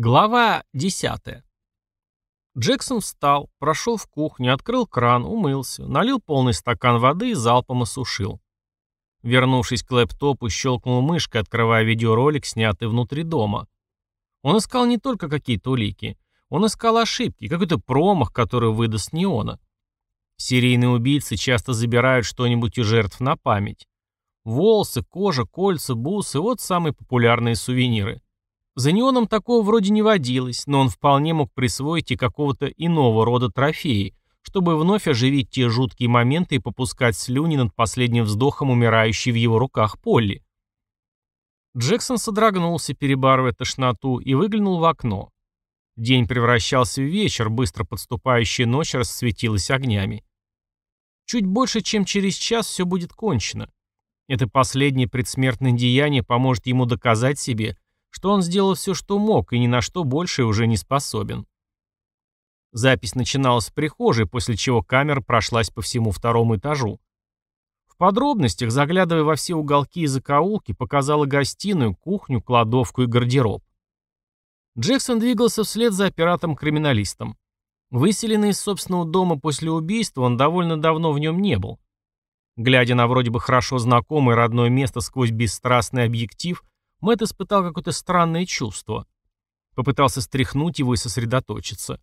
Глава 10. Джексон встал, прошел в кухню, открыл кран, умылся, налил полный стакан воды и залпом осушил. Вернувшись к лэптопу, щелкнул мышкой, открывая видеоролик, снятый внутри дома. Он искал не только какие-то улики. Он искал ошибки, какой-то промах, который выдаст неона. Серийные убийцы часто забирают что-нибудь у жертв на память. Волосы, кожа, кольца, бусы – вот самые популярные сувениры. За неоном такого вроде не водилось, но он вполне мог присвоить и какого-то иного рода трофеи, чтобы вновь оживить те жуткие моменты и попускать слюни над последним вздохом умирающей в его руках Полли. Джексон содрогнулся, перебарывая тошноту, и выглянул в окно. День превращался в вечер, быстро подступающая ночь расцветилась огнями. Чуть больше, чем через час все будет кончено. Это последнее предсмертное деяние поможет ему доказать себе, что он сделал все, что мог, и ни на что больше уже не способен. Запись начиналась в прихожей, после чего камера прошлась по всему второму этажу. В подробностях, заглядывая во все уголки и закоулки, показала гостиную, кухню, кладовку и гардероб. Джексон двигался вслед за оператором-криминалистом. Выселенный из собственного дома после убийства, он довольно давно в нем не был. Глядя на вроде бы хорошо знакомое родное место сквозь бесстрастный объектив, Мэтт испытал какое-то странное чувство. Попытался стряхнуть его и сосредоточиться.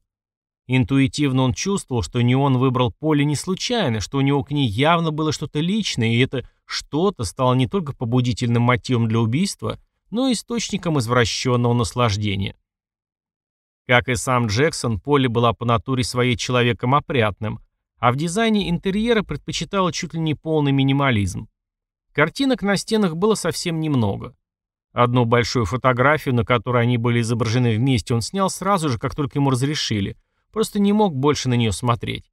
Интуитивно он чувствовал, что не он выбрал поле не случайно, что у него к ней явно было что-то личное, и это что-то стало не только побудительным мотивом для убийства, но и источником извращенного наслаждения. Как и сам Джексон, Полли была по натуре своей человеком опрятным, а в дизайне интерьера предпочитала чуть ли не полный минимализм. Картинок на стенах было совсем немного. Одну большую фотографию, на которой они были изображены вместе, он снял сразу же, как только ему разрешили. Просто не мог больше на нее смотреть.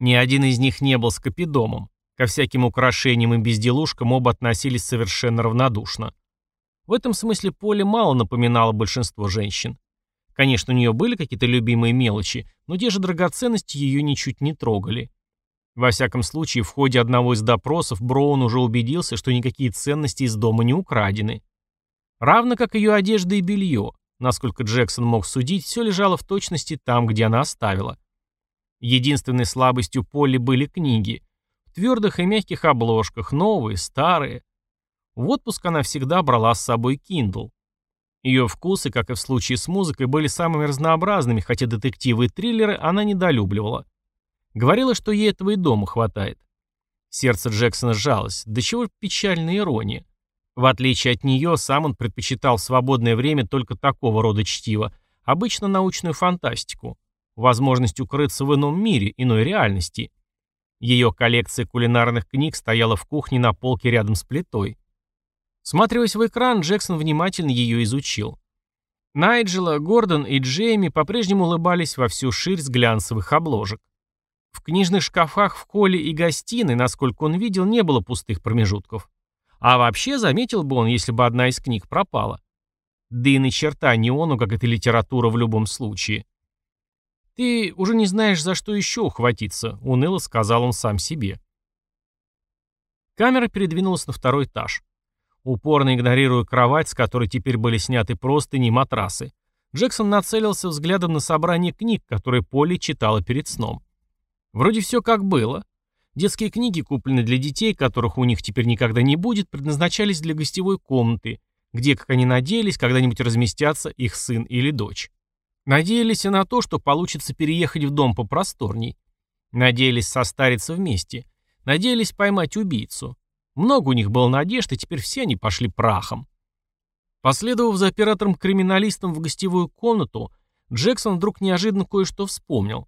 Ни один из них не был скопидомом. Ко всяким украшениям и безделушкам оба относились совершенно равнодушно. В этом смысле Поле мало напоминало большинство женщин. Конечно, у нее были какие-то любимые мелочи, но те же драгоценности ее ничуть не трогали. Во всяком случае, в ходе одного из допросов Броун уже убедился, что никакие ценности из дома не украдены. Равно как ее одежда и белье. Насколько Джексон мог судить, все лежало в точности там, где она оставила. Единственной слабостью Полли были книги. В твердых и мягких обложках, новые, старые. В отпуск она всегда брала с собой Kindle. Ее вкусы, как и в случае с музыкой, были самыми разнообразными, хотя детективы и триллеры она недолюбливала. Говорила, что ей этого и дома хватает. Сердце Джексона сжалось. До чего печальная ирония. В отличие от нее, сам он предпочитал в свободное время только такого рода чтиво, обычно научную фантастику, возможность укрыться в ином мире, иной реальности. Ее коллекция кулинарных книг стояла в кухне на полке рядом с плитой. Сматриваясь в экран, Джексон внимательно ее изучил. Найджела, Гордон и Джейми по-прежнему улыбались во всю ширь с глянцевых обложек. В книжных шкафах в холле и гостиной, насколько он видел, не было пустых промежутков. А вообще, заметил бы он, если бы одна из книг пропала. Да и на черта неону, как это литература в любом случае. «Ты уже не знаешь, за что еще ухватиться», — уныло сказал он сам себе. Камера передвинулась на второй этаж. Упорно игнорируя кровать, с которой теперь были сняты простыни и матрасы, Джексон нацелился взглядом на собрание книг, которые Полли читала перед сном. Вроде все как было. Детские книги, купленные для детей, которых у них теперь никогда не будет, предназначались для гостевой комнаты, где, как они надеялись, когда-нибудь разместятся их сын или дочь. Надеялись и на то, что получится переехать в дом попросторней. Надеялись состариться вместе. Надеялись поймать убийцу. Много у них было надежд, и теперь все они пошли прахом. Последовав за оператором-криминалистом в гостевую комнату, Джексон вдруг неожиданно кое-что вспомнил.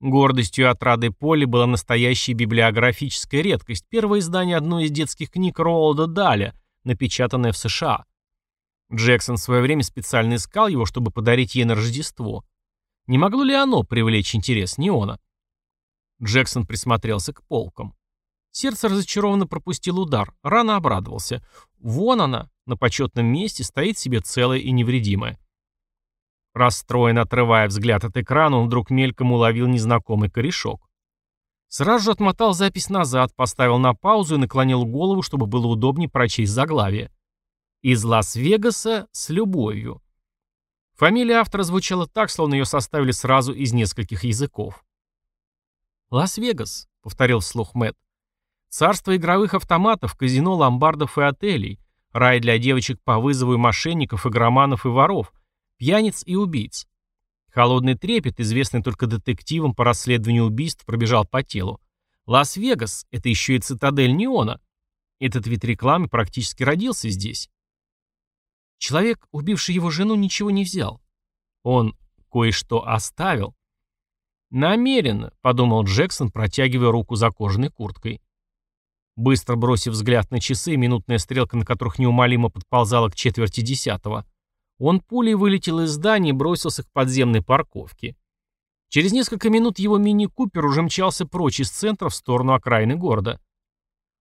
Гордостью отрады Полли была настоящая библиографическая редкость, первое издание одной из детских книг Роалда Даля, напечатанное в США. Джексон в свое время специально искал его, чтобы подарить ей на Рождество. Не могло ли оно привлечь интерес Неона? Джексон присмотрелся к полкам. Сердце разочарованно пропустил удар, рано обрадовался. Вон она, на почетном месте, стоит себе целая и невредимая. Расстроен, отрывая взгляд от экрана, он вдруг мельком уловил незнакомый корешок. Сразу же отмотал запись назад, поставил на паузу и наклонил голову, чтобы было удобнее прочесть заглавие. «Из Лас-Вегаса с любовью». Фамилия автора звучала так, словно ее составили сразу из нескольких языков. «Лас-Вегас», — повторил вслух Мэтт. «Царство игровых автоматов, казино, ломбардов и отелей, рай для девочек по вызову и мошенников, игроманов и воров, пьяниц и убийц. Холодный трепет, известный только детективам по расследованию убийств, пробежал по телу. Лас-Вегас — это еще и цитадель неона. Этот вид рекламы практически родился здесь. Человек, убивший его жену, ничего не взял. Он кое-что оставил. «Намеренно», — подумал Джексон, протягивая руку за кожаной курткой. Быстро бросив взгляд на часы, минутная стрелка на которых неумолимо подползала к четверти десятого, он пулей вылетел из здания и бросился к подземной парковке. Через несколько минут его мини-купер уже мчался прочь из центра в сторону окраины города.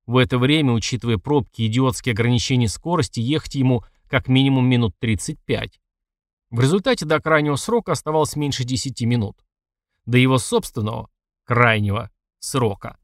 В это время, учитывая пробки и идиотские ограничения скорости, ехать ему как минимум минут 35. В результате до крайнего срока оставалось меньше 10 минут. До его собственного, крайнего срока.